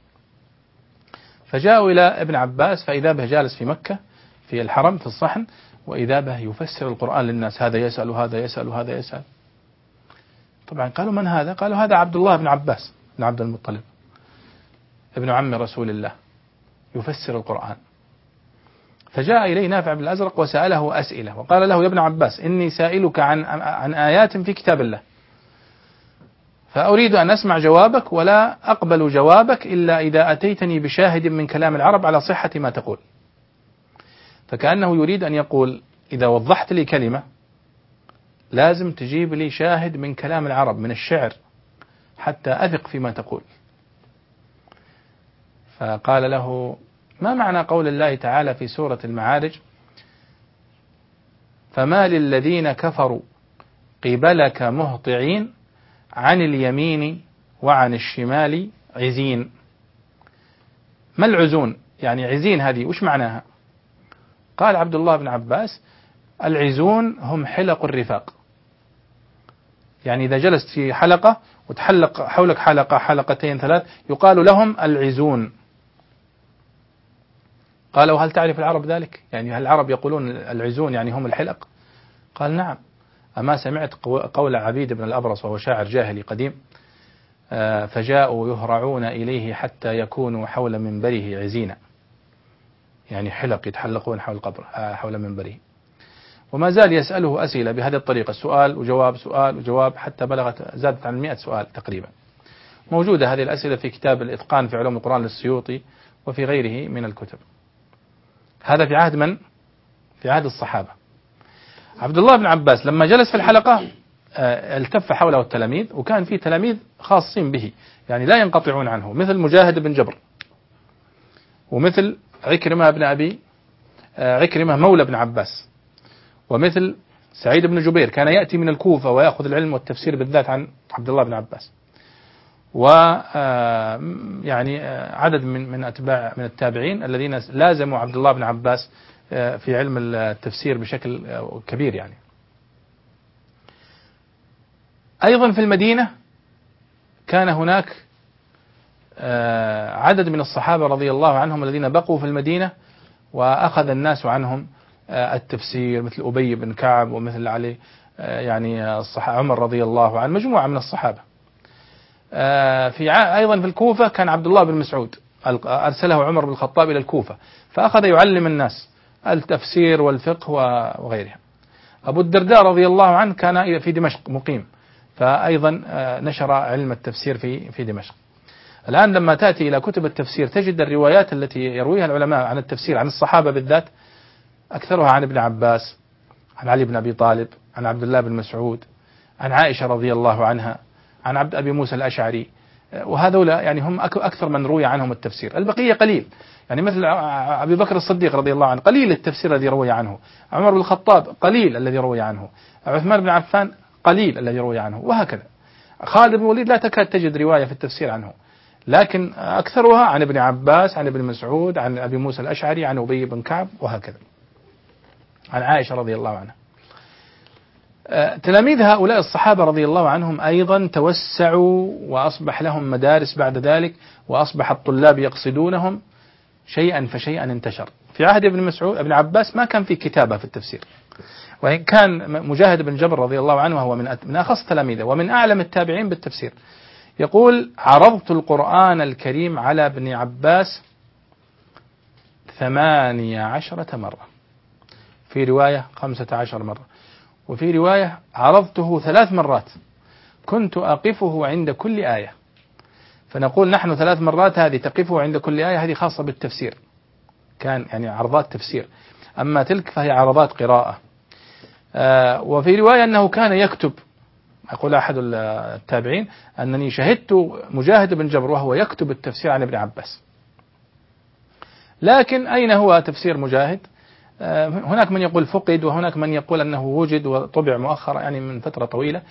فجاءوا إلى ابن عباس فإذا به جالس في مكة في الحرم في الصحن وإذا به يفسر القرآن للناس هذا يسأل وهذا يسأل وهذا يسأل. طبعا قالوا من هذا؟ قالوا هذا عبد الله بن عباس بن عبد المطلب ابن عم رسول الله يفسر القرآن. فجاء إليه نافع بن الأزرق وسأله أسئلة وقال له يا ابن عباس إني سائلك عن عن آيات في كتاب الله. فأريد أن أسمع جوابك ولا أقبل جوابك إلا إذا أتيتني بشاهد من كلام العرب على صحة ما تقول. فكأنه يريد أن يقول إذا وضحت لي كلمة لازم تجيب لي شاهد من كلام العرب من الشعر حتى أثق فيما تقول. فقال له ما معنى قول الله تعالى في سورة المعارج؟ فما للذين كفروا قبلك مهطعين عن اليمين وعن الشمال عزين. ما العزون؟ يعني عزين هذه وش معناها؟ قال عبد الله بن عباس العزون هم حلق الرفاق. يعني إذا جلست في حلقة وتحلق حولك حلقة حلقتين ثلاث يقال لهم العزون. قال وهل تعرف العرب ذلك؟ يعني هل العرب يقولون العزون يعني هم الحلق؟ قال نعم. أما سمعت قول عبيد بن الأبرص وهو شاعر جاهلي قديم آه، فجاءوا يهرعون إليه حتى يكونوا حول منبره عزينا. يعني حلق يتحلقون حول القبر آه، حول منبره. وما زال يسأله أسئلة بهذه الطريقة. سؤال وجواب سؤال وجواب حتى بلغت زادت عن 100 سؤال تقريبا. موجودة هذه الأسئلة في كتاب الإتقان في علوم القرآن للسيوطي وفي غيره من الكتب. هذا في عهد من؟ في عهد الصحابة. عبد الله بن عباس لما جلس في الحلقة آه، التف حوله التلاميذ وكان في تلاميذ خاصين به يعني لا ينقطعون عنه مثل مجاهد بن جبر ومثل عكرمة بن أبي آه، عكرمة مولى بن عباس ومثل سعيد بن جبير. كان يأتي من الكوفة ويأخذ العلم والتفسير بالذات عن عبد الله بن عباس. و آه، يعني عدد من من أتباع من التابعين الذين لازموا عبد الله بن عباس في علم التفسير بشكل كبير يعني. أيضا في المدينة كان هناك عدد من الصحابة رضي الله عنهم الذين بقوا في المدينة وأخذ الناس عنهم التفسير مثل أبي بن كعب ومثل علي يعني عمر رضي الله عنه مجموعة من الصحابة. في أيضا في الكوفة كان عبد الله بن مسعود أرسله عمر بن الخطاب إلى الكوفة فأخذ يعلم الناس التفسير والفقه وغيرها. أبو الدرداء رضي الله عنه كان في دمشق مقيم فأيضا نشر علم التفسير في في دمشق. الآن لما تأتي إلى كتب التفسير تجد الروايات التي يرويها العلماء عن التفسير عن الصحابة بالذات أكثرها عن ابن عباس عن علي بن أبي طالب عن عبد الله بن مسعود عن عائشة رضي الله عنها. عن عبد أبي موسى الأشعري. وهذولا يعني هم أكثر من روي عنهم التفسير. البقية قليل. يعني مثل أبي بكر الصديق رضي الله عنه قليل التفسير الذي روي عنه. عمر بن الخطاب قليل الذي روي عنه. عثمان بن عفان قليل الذي روي عنه. وهكذا. خالد بن الوليد لا تكاد تجد رواية في التفسير عنه. لكن أكثرها عن ابن عباس عن ابن مسعود عن أبي موسى الأشعري عن أبي بن كعب وهكذا. عن عائشة رضي الله عنها. آه، تلاميذ هؤلاء الصحابة رضي الله عنهم أيضا توسعوا وأصبح لهم مدارس بعد ذلك وأصبح الطلاب يقصدونهم شيئا فشيئا انتشر. في عهد ابن مسعود ابن عباس ما كان في كتابة في التفسير. وإن كان مجاهد بن جبر رضي الله عنه وهو من من أخص تلاميذه ومن أعلم التابعين بالتفسير يقول عرضت القرآن الكريم على ابن عباس ثمانية عشرة مرة في رواية خمسة عشر مرة. وفي رواية عرضته ثلاث مرات. كنت أقفه عند كل آية. فنقول نحن ثلاث مرات هذه تقفه عند كل آية هذه خاصة بالتفسير. كان يعني عرضات تفسير. أما تلك فهي عرضات قراءة. آه وفي رواية أنه كان يكتب. يقول أحد التابعين أنني شهدت مجاهد بن جبر وهو يكتب التفسير عن ابن عباس. لكن أين هو تفسير مجاهد؟ هناك من يقول فقد وهناك من يقول أنه وجد وطبع مؤخرا يعني من فترة طويلة.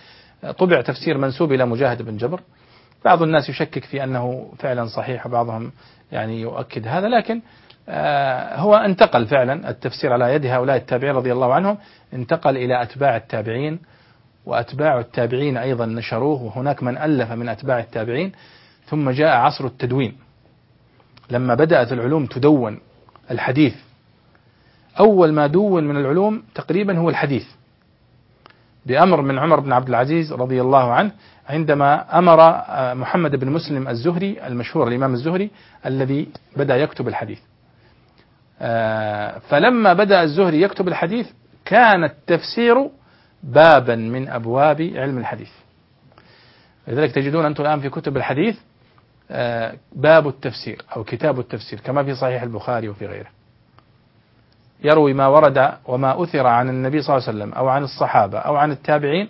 آه، طبع تفسير منسوب إلى مجاهد بن جبر. بعض الناس يشكك في أنه فعلا صحيح وبعضهم يعني يؤكد هذا لكن آه، هو انتقل فعلا. التفسير على يد هؤلاء التابعين رضي الله عنهم انتقل إلى أتباع التابعين وأتباع التابعين أيضا نشروه وهناك من ألف من أتباع التابعين. ثم جاء عصر التدوين. لما بدأت العلوم تدون الحديث أول ما دون من العلوم تقريبا هو الحديث. بأمر من عمر بن عبد العزيز رضي الله عنه عندما أمر آه، محمد بن مسلم الزهري المشهور الإمام الزهري الذي بدأ يكتب الحديث. آه، فلما بدأ الزهري يكتب الحديث كان التفسير بابا من أبواب علم الحديث. لذلك تجدون أنتم الآن في كتب الحديث آه، باب التفسير أو كتاب التفسير كما في صحيح البخاري وفي غيره. يروي ما ورد وما أثر عن النبي صلى الله عليه وسلم أو عن الصحابة أو عن التابعين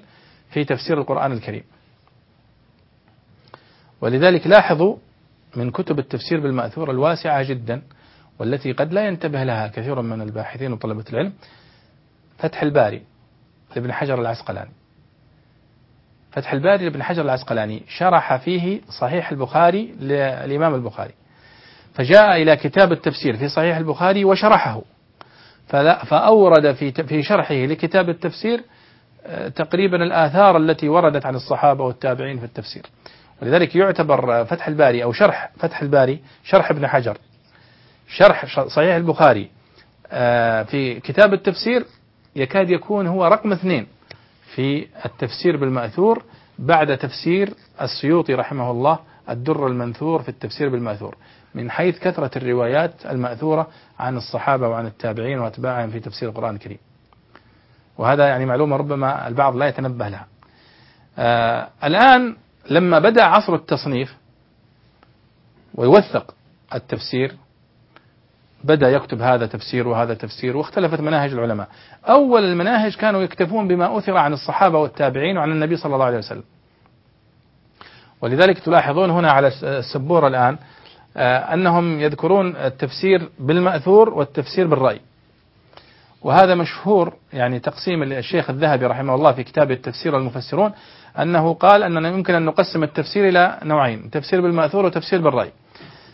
في تفسير القرآن الكريم. ولذلك لاحظوا من كتب التفسير بالمأثور الواسعة جدا والتي قد لا ينتبه لها كثير من الباحثين وطلبة العلم فتح الباري لابن حجر العسقلاني. فتح الباري لابن حجر العسقلاني شرح فيه صحيح البخاري للإمام البخاري. فجاء إلى كتاب التفسير في صحيح البخاري وشرحه. فأورد في في شرحه لكتاب التفسير آه، تقريبا الآثار التي وردت عن الصحابة والتابعين في التفسير. ولذلك يعتبر فتح الباري أو شرح فتح الباري شرح ابن حجر. شرح صحيح البخاري. آه، في كتاب التفسير يكاد يكون هو رقم اثنين في التفسير بالمأثور بعد تفسير السيوطي رحمه الله الدر المنثور في التفسير بالمأثور. من حيث كثرة الروايات المأثورة عن الصحابة وعن التابعين وأتباعهم في تفسير القرآن الكريم. وهذا يعني معلومة ربما البعض لا يتنبه لها. آه الآن لما بدأ عصر التصنيف ويوثق التفسير بدأ يكتب هذا تفسير وهذا تفسير واختلفت مناهج العلماء. أول المناهج كانوا يكتفون بما أثر عن الصحابة والتابعين وعن النبي صلى الله عليه وسلم. ولذلك تلاحظون هنا على السبورة الآن أنهم يذكرون التفسير بالمأثور والتفسير بالرأي. وهذا مشهور يعني تقسيم الشيخ الذهبي رحمه الله في كتابه التفسير والمفسرون أنه قال أننا يمكن أن نقسم التفسير إلى نوعين تفسير بالمأثور وتفسير بالرأي.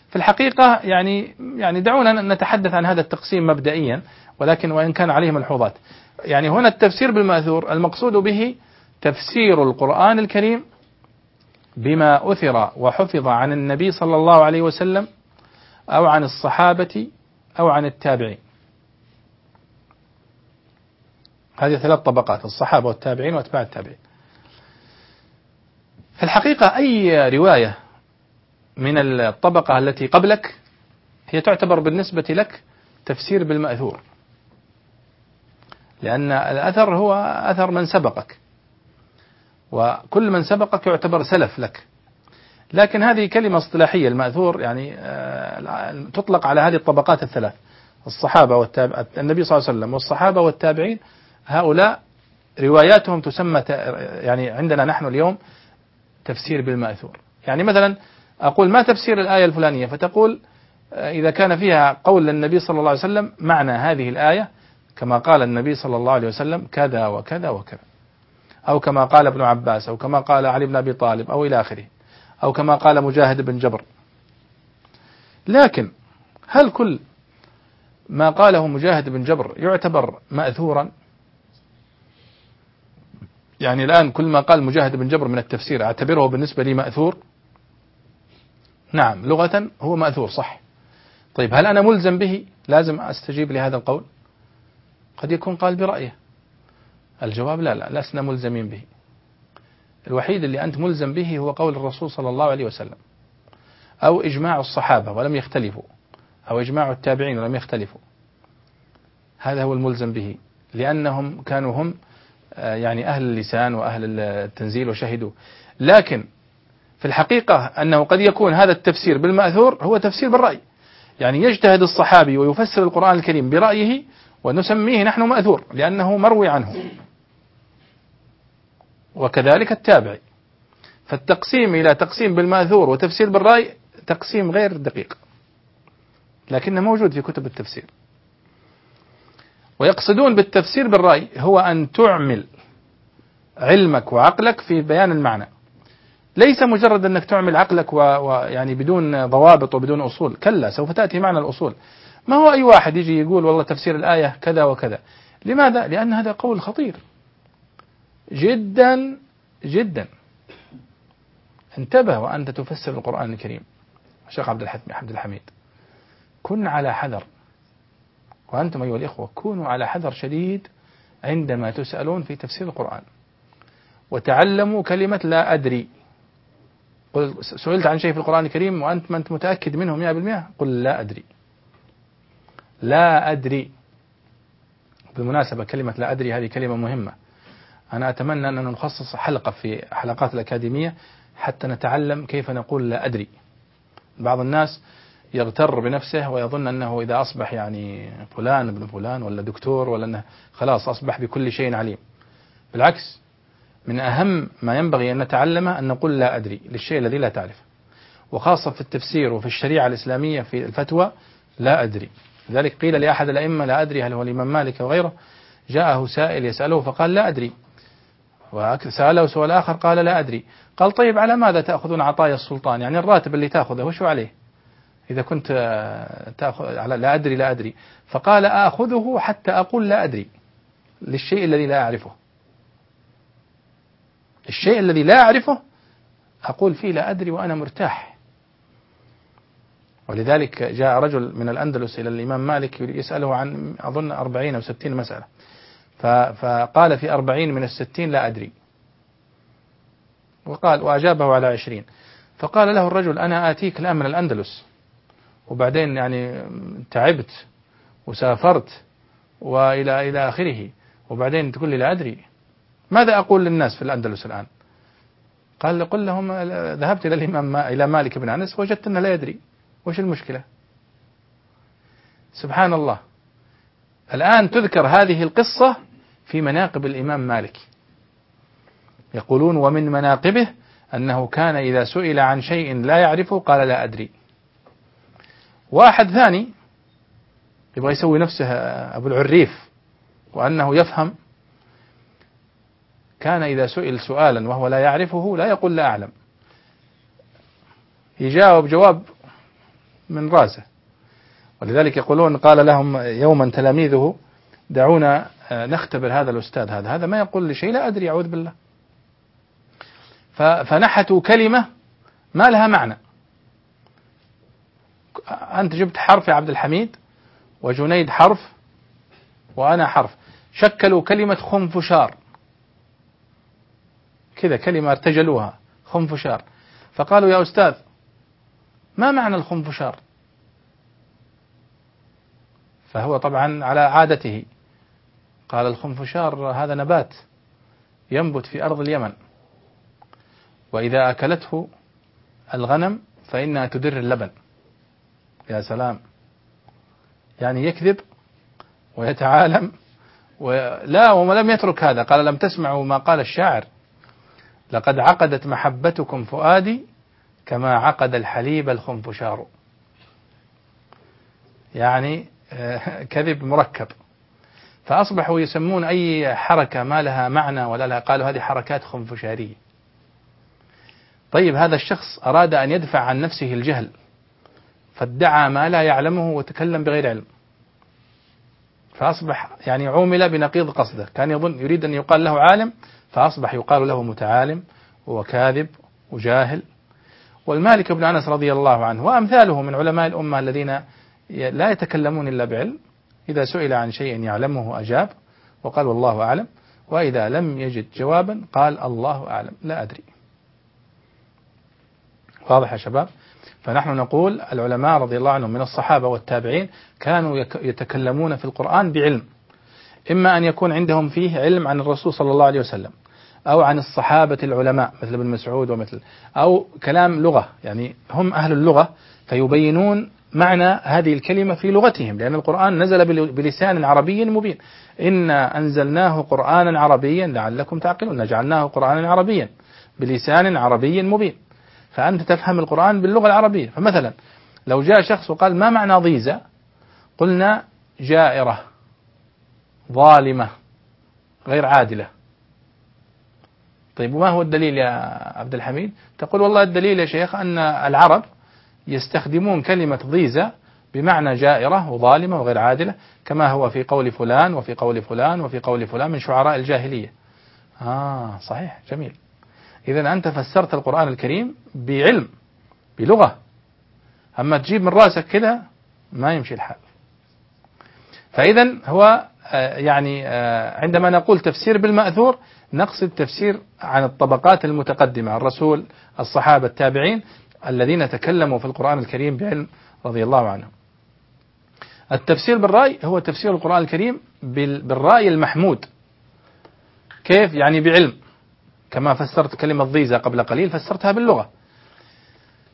في الحقيقة يعني يعني دعونا نتحدث عن هذا التقسيم مبدئيا ولكن وإن كان عليه ملحوظات يعني هنا التفسير بالمأثور المقصود به تفسير القرآن الكريم بما أثر وحفظ عن النبي صلى الله عليه وسلم أو عن الصحابة أو عن التابعين. هذه ثلاث طبقات الصحابة والتابعين وأتباع التابعين. في الحقيقة أي رواية من الطبقة التي قبلك هي تعتبر بالنسبة لك تفسير بالمأثور؟ لأن الأثر هو أثر من سبقك. وكل من سبقك يعتبر سلف لك. لكن هذه كلمة اصطلاحية المأثور يعني آه، تطلق على هذه الطبقات الثلاث الصحابة والتابع النبي صلى الله عليه وسلم والصحابة والتابعين هؤلاء رواياتهم تسمى يعني عندنا نحن اليوم تفسير بالمأثور. يعني مثلا أقول ما تفسير الآية الفلانية؟ فتقول آه، إذا كان فيها قول للنبي صلى الله عليه وسلم معنى هذه الآية كما قال النبي صلى الله عليه وسلم كذا وكذا وكذا. أو كما قال ابن عباس أو كما قال علي بن أبي طالب أو إلى آخره أو كما قال مجاهد بن جبر. لكن هل كل ما قاله مجاهد بن جبر يعتبر مأثورا؟ يعني الآن كل ما قال مجاهد بن جبر من التفسير أعتبره بالنسبة لي مأثور؟ نعم لغة هو مأثور صح. طيب هل أنا ملزم به؟ لازم أستجيب لهذا القول؟ قد يكون قال برأيه. الجواب لا لا لسنا ملزمين به. الوحيد اللي أنت ملزم به هو قول الرسول صلى الله عليه وسلم. أو إجماع الصحابة ولم يختلفوا. أو إجماع التابعين ولم يختلفوا. هذا هو الملزم به. لأنهم كانوا هم آه، يعني أهل اللسان وأهل التنزيل وشهدوا. لكن في الحقيقة أنه قد يكون هذا التفسير بالمأثور هو تفسير بالرأي. يعني يجتهد الصحابي ويفسر القرآن الكريم برأيه ونسميه نحن مأثور لأنه مروي عنه. وكذلك التابعي. فالتقسيم إلى تقسيم بالماثور وتفسير بالرأي تقسيم غير دقيق لكنه موجود في كتب التفسير. ويقصدون بالتفسير بالرأي هو أن تعمل علمك وعقلك في بيان المعنى. ليس مجرد أنك تعمل عقلك ويعني بدون ضوابط وبدون أصول. كلا سوف تأتي معنى الأصول. ما هو أي واحد يجي يقول والله تفسير الآية كذا وكذا؟ لماذا؟ لأن هذا قول خطير. جدا جدا. انتبه وأنت تفسر القرآن الكريم. الشيخ عبد عبد الحميد. كن على حذر. وأنتم أيها الإخوة كونوا على حذر شديد عندما تسألون في تفسير القرآن. وتعلموا كلمة لا أدري. قل سئلت عن شيء في القرآن الكريم وأنت ما أنت متأكد منه 100% قل لا أدري. لا أدري. بالمناسبة كلمة لا أدري هذه كلمة مهمة. أنا أتمنى أن نخصص حلقة في حلقات الأكاديمية حتى نتعلم كيف نقول لا أدري. بعض الناس يغتر بنفسه ويظن أنه إذا أصبح يعني فلان ابن فلان ولا دكتور ولا أنه خلاص أصبح بكل شيء عليم. بالعكس من أهم ما ينبغي أن نتعلمه أن نقول لا أدري للشيء الذي لا تعرفه. وخاصة في التفسير وفي الشريعة الإسلامية في الفتوى لا أدري. لذلك قيل لأحد الأئمة لا أدري هل هو الإمام مالك وغيره جاءه سائل يسأله فقال لا أدري. وسأله سؤال آخر قال لا أدري. قال طيب على ماذا تأخذون عطايا السلطان؟ يعني الراتب اللي تأخذه وشو عليه؟ إذا كنت تأخذ على لا أدري لا أدري. فقال آخذه حتى أقول لا أدري. للشيء الذي لا أعرفه. الشيء الذي لا أعرفه أقول فيه لا أدري وأنا مرتاح. ولذلك جاء رجل من الأندلس إلى الإمام مالك يسأله عن أظن أربعين أو ستين مسألة. فقال في أربعين من الستين لا أدري. وقال وأجابه على عشرين. فقال له الرجل أنا آتيك الآن من الأندلس. وبعدين يعني تعبت وسافرت وإلى إلى آخره. وبعدين تقول لي لا أدري. ماذا أقول للناس في الأندلس الآن؟ قال قل لهم ذهبت إلى الإمام إلى مالك بن أنس وجدت أنه لا يدري. وش المشكلة؟ سبحان الله. الآن تذكر هذه القصة في مناقب الإمام مالك. يقولون ومن مناقبه أنه كان إذا سئل عن شيء لا يعرفه قال لا أدري. واحد ثاني يبغى يسوي نفسه أبو العريف وأنه يفهم كان إذا سئل سؤالا وهو لا يعرفه لا يقول لا أعلم. يجاوب جواب من راسه ولذلك يقولون قال لهم يوما تلاميذه دعونا آه، نختبر هذا الأستاذ هذا. هذا ما يقول لي شيء لا أدري أعوذ بالله. فنحتوا كلمة ما لها معنى. أنت جبت حرف يا عبد الحميد وجنيد حرف وأنا حرف. شكلوا كلمة خنفشار. كذا كلمة ارتجلوها خنفشار. فقالوا يا أستاذ ما معنى الخنفشار؟ فهو طبعا على عادته. قال الخنفشار هذا نبات ينبت في أرض اليمن. وإذا أكلته الغنم فإنها تدر اللبن. يا سلام. يعني يكذب ويتعالم ولا ولم يترك هذا. قال لم تسمعوا ما قال الشاعر. لقد عقدت محبتكم فؤادي كما عقد الحليب الخنفشار. يعني آه، كذب مركب. فأصبحوا يسمون أي حركة ما لها معنى ولا لها قالوا هذه حركات خنفشارية. طيب هذا الشخص أراد أن يدفع عن نفسه الجهل فادعى ما لا يعلمه وتكلم بغير علم. فأصبح يعني عومل بنقيض قصده. كان يظن يريد أن يقال له عالم فأصبح يقال له متعالم وكاذب وجاهل. والمالك بن أنس رضي الله عنه وأمثاله من علماء الأمة الذين لا يتكلمون إلا بعلم إذا سئل عن شيء يعلمه أجاب وقال والله أعلم وإذا لم يجد جوابا قال الله أعلم لا أدري. واضح يا شباب؟ فنحن نقول العلماء رضي الله عنهم من الصحابة والتابعين كانوا يتكلمون في القرآن بعلم. إما أن يكون عندهم فيه علم عن الرسول صلى الله عليه وسلم أو عن الصحابة العلماء مثل ابن مسعود ومثل أو كلام لغة يعني هم أهل اللغة فيبينون معنى هذه الكلمة في لغتهم لأن القرآن نزل بلسان عربي مبين. إنا أنزلناه قرآنا عربيا لعلكم تعقلون. جعلناه قرآنا عربيا بلسان عربي مبين. فأنت تفهم القرآن باللغة العربية. فمثلا لو جاء شخص وقال ما معنى ضيزة؟ قلنا جائرة ظالمة غير عادلة. طيب وما هو الدليل يا عبد الحميد؟ تقول والله الدليل يا شيخ أن العرب يستخدمون كلمة ضيزة بمعنى جائرة وظالمة وغير عادلة كما هو في قول فلان وفي قول فلان وفي قول فلان من شعراء الجاهلية. آه صحيح جميل. إذا أنت فسرت القرآن الكريم بعلم بلغة. أما تجيب من رأسك كده ما يمشي الحال. فإذا هو آه، يعني آه، عندما نقول تفسير بالمأثور نقصد تفسير عن الطبقات المتقدمة الرسول الصحابة التابعين الذين تكلموا في القرآن الكريم بعلم رضي الله عنهم. التفسير بالرأي هو تفسير القرآن الكريم بالرأي المحمود. كيف؟ يعني بعلم. كما فسرت كلمة ضيزة قبل قليل فسرتها باللغة.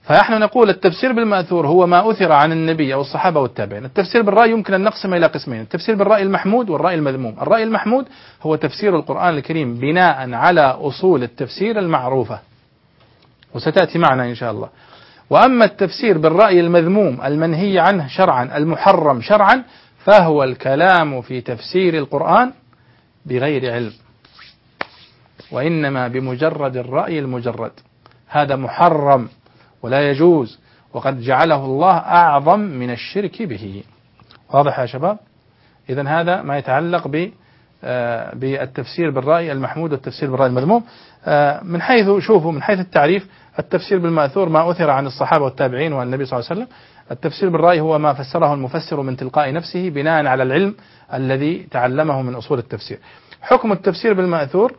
فنحن نقول التفسير بالمأثور هو ما أثر عن النبي أو الصحابة والتابعين. التفسير بالرأي يمكن أن نقسم إلى قسمين. التفسير بالرأي المحمود والرأي المذموم. الرأي المحمود هو تفسير القرآن الكريم بناء على أصول التفسير المعروفة. وستأتي معنا إن شاء الله. وأما التفسير بالرأي المذموم المنهي عنه شرعا المحرم شرعا فهو الكلام في تفسير القرآن بغير علم. وإنما بمجرد الرأي المجرد. هذا محرم ولا يجوز وقد جعله الله أعظم من الشرك به. واضح يا شباب؟ إذا هذا ما يتعلق ب بالتفسير بالرأي المحمود والتفسير بالرأي المذموم. آه، من حيث شوفوا من حيث التعريف التفسير بالمأثور ما أثر عن الصحابة والتابعين والنبي صلى الله عليه وسلم. التفسير بالرأي هو ما فسره المفسر من تلقاء نفسه بناء على العلم الذي تعلمه من أصول التفسير. حكم التفسير بالمأثور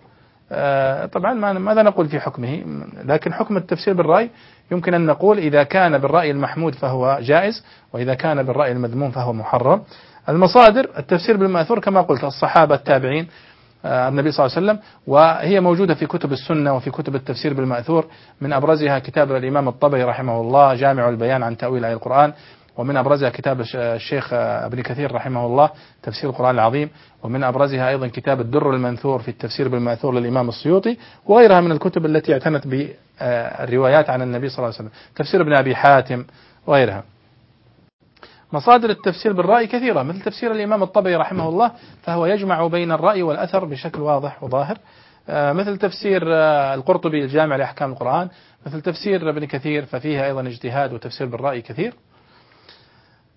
آه، طبعا ماذا نقول في حكمه؟ لكن حكم التفسير بالرأي يمكن أن نقول إذا كان بالرأي المحمود فهو جائز وإذا كان بالرأي المذموم فهو محرم. المصادر التفسير بالمأثور كما قلت الصحابة التابعين آه، النبي صلى الله عليه وسلم وهي موجودة في كتب السنة وفي كتب التفسير بالمأثور. من أبرزها كتاب الإمام الطبري رحمه الله جامع البيان عن تأويل آية القرآن. ومن أبرزها كتاب الشيخ ابن كثير رحمه الله تفسير القرآن العظيم. ومن أبرزها أيضا كتاب الدر المنثور في التفسير بالمأثور للإمام السيوطي وغيرها من الكتب التي اعتنت بالروايات عن النبي صلى الله عليه وسلم. تفسير ابن أبي حاتم وغيرها. مصادر التفسير بالرأي كثيرة مثل تفسير الإمام الطبري رحمه الله فهو يجمع بين الرأي والأثر بشكل واضح وظاهر. آه، مثل تفسير آه، القرطبي الجامع لأحكام القرآن مثل تفسير ابن كثير ففيها أيضا اجتهاد وتفسير بالرأي كثير.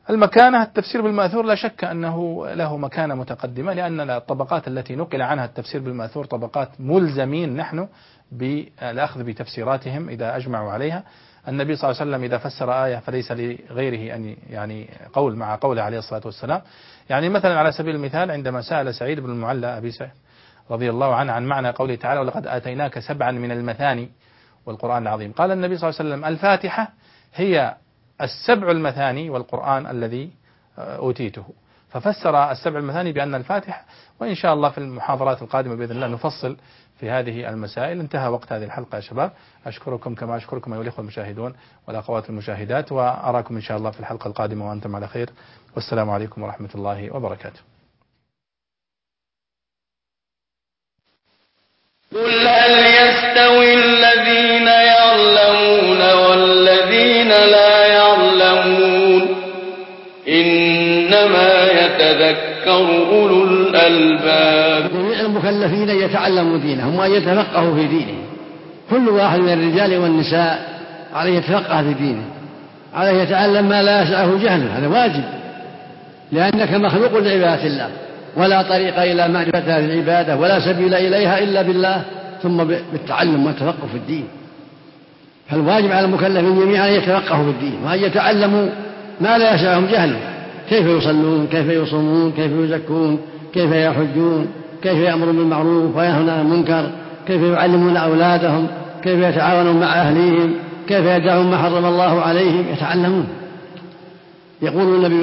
المكانة التفسير بالمأثور لا شك أنه له مكانة متقدمة لأن الطبقات التي نقل عنها التفسير بالمأثور طبقات ملزمين نحن بالأخذ بتفسيراتهم إذا أجمعوا عليها. النبي صلى الله عليه وسلم إذا فسر آية فليس لغيره أن يعني قول مع قوله عليه الصلاة والسلام. يعني مثلا على سبيل المثال عندما سأل سعيد بن المعلى أبي سعيد رضي الله عنه عن معنى قوله تعالى ولقد آتيناك سبعا من المثاني والقرآن العظيم. قال النبي صلى الله عليه وسلم الفاتحة هي السبع المثاني والقرآن الذي أوتيته. ففسر السبع المثاني بأن الفاتحة وإن شاء الله في المحاضرات القادمة بإذن الله نفصل في هذه المسائل. انتهى وقت هذه الحلقة يا شباب. أشكركم كما أشكركم أيها الإخوة المشاهدون والأخوات المشاهدات وأراكم إن شاء الله في الحلقة القادمة وأنتم على خير. والسلام عليكم ورحمة الله وبركاته. قل هل يستوي الذين يعلمون والذين لا يعلمون؟ إنما يتذكر أولو الألباب. المكلفين أن يتعلموا دينهم وأن يتفقهوا في دينهم. كل واحد من الرجال والنساء عليه يتفقه في دينه عليه يتعلم ما لا يسعه جهله هذا واجب. لأنك مخلوق لعبادة الله ولا طريق إلى معرفة هذه العبادة ولا سبيل إليها إلا بالله ثم بالتعلم والتفقه في الدين. فالواجب على المكلفين جميعا أن يتفقهوا في الدين وأن يتعلموا ما لا يسعهم جهله. كيف يصلون؟ كيف يصومون؟ كيف يزكون؟ كيف يحجون؟ كيف يأمرون بالمعروف وينهون عن المنكر كيف يعلمون أولادهم كيف يتعاونون مع أهليهم كيف يدعون ما حرم الله عليهم يتعلمون. يقول النبي